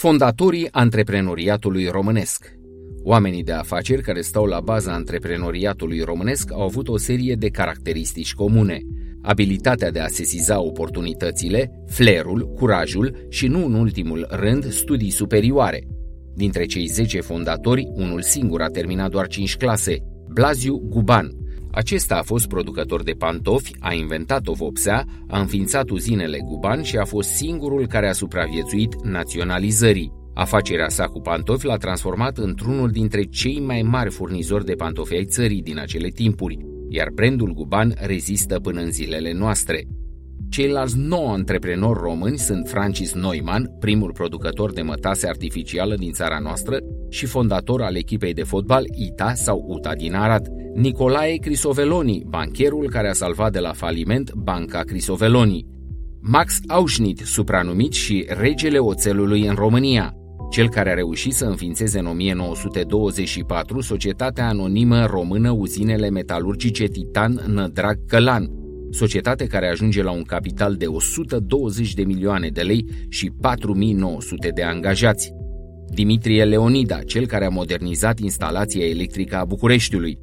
Fondatorii antreprenoriatului românesc Oamenii de afaceri care stau la baza antreprenoriatului românesc au avut o serie de caracteristici comune. Abilitatea de a sesiza oportunitățile, flerul, curajul și, nu în ultimul rând, studii superioare. Dintre cei 10 fondatori, unul singur a terminat doar 5 clase, Blaziu Guban, acesta a fost producător de pantofi, a inventat o vopsea, a înființat uzinele Guban și a fost singurul care a supraviețuit naționalizării. Afacerea sa cu pantofi l-a transformat într-unul dintre cei mai mari furnizori de pantofi ai țării din acele timpuri, iar brandul Guban rezistă până în zilele noastre. Ceilalți nouă antreprenori români sunt Francis Neumann, primul producător de mătase artificială din țara noastră și fondator al echipei de fotbal ITA sau UTA din Arad, Nicolae Crisoveloni, bancherul care a salvat de la faliment Banca Crisoveloni, Max Auschnitt, supranumit și regele oțelului în România, cel care a reușit să înființeze în 1924 societatea anonimă română Uzinele Metalurgice Titan Nădrag Călan, societate care ajunge la un capital de 120 de milioane de lei și 4900 de angajați. Dimitrie Leonida, cel care a modernizat instalația electrică a Bucureștiului.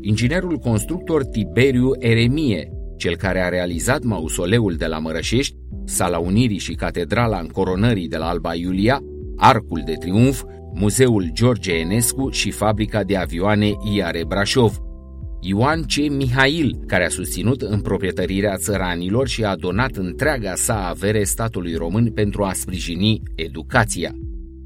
Inginerul constructor Tiberiu Eremie, cel care a realizat mausoleul de la Mărășești, Sala Unirii și Catedrala Încoronării de la Alba Iulia, Arcul de Triunf, Muzeul George Enescu și fabrica de avioane Iare Brașov – Ioan C. Mihail, care a susținut împroprietărirea țăranilor și a donat întreaga sa avere statului român pentru a sprijini educația.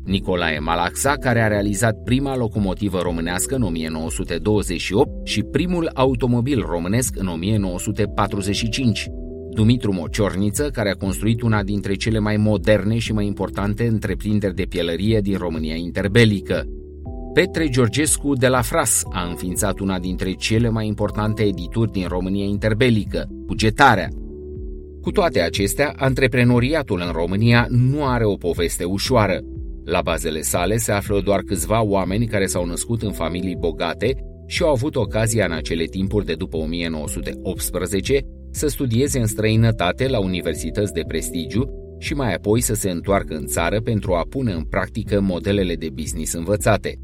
Nicolae Malaxa, care a realizat prima locomotivă românească în 1928 și primul automobil românesc în 1945. Dumitru Mociorniță, care a construit una dintre cele mai moderne și mai importante întreprinderi de pielărie din România interbelică, Petre Georgescu de la Fras a înființat una dintre cele mai importante edituri din România interbelică, Bugetarea. Cu toate acestea, antreprenoriatul în România nu are o poveste ușoară. La bazele sale se află doar câțiva oameni care s-au născut în familii bogate și au avut ocazia în acele timpuri de după 1918 să studieze în străinătate la universități de prestigiu și mai apoi să se întoarcă în țară pentru a pune în practică modelele de business învățate.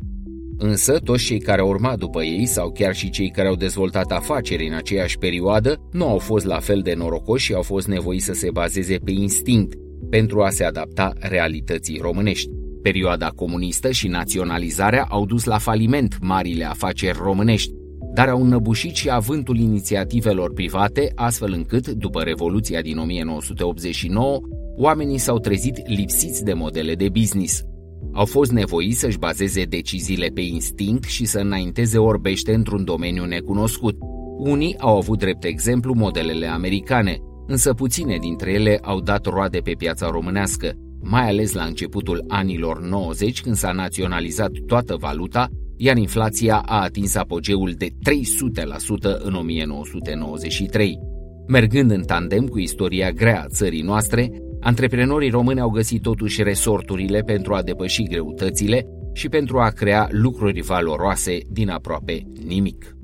Însă, toți cei care au urmat după ei, sau chiar și cei care au dezvoltat afaceri în aceeași perioadă, nu au fost la fel de norocoși și au fost nevoiți să se bazeze pe instinct pentru a se adapta realității românești. Perioada comunistă și naționalizarea au dus la faliment marile afaceri românești, dar au înăbușit și avântul inițiativelor private, astfel încât, după Revoluția din 1989, oamenii s-au trezit lipsiți de modele de business – au fost nevoiți să-și bazeze deciziile pe instinct și să înainteze orbește într-un domeniu necunoscut. Unii au avut drept exemplu modelele americane, însă puține dintre ele au dat roade pe piața românească, mai ales la începutul anilor 90 când s-a naționalizat toată valuta, iar inflația a atins apogeul de 300% în 1993. Mergând în tandem cu istoria grea a țării noastre, Antreprenorii români au găsit totuși resorturile pentru a depăși greutățile și pentru a crea lucruri valoroase din aproape nimic.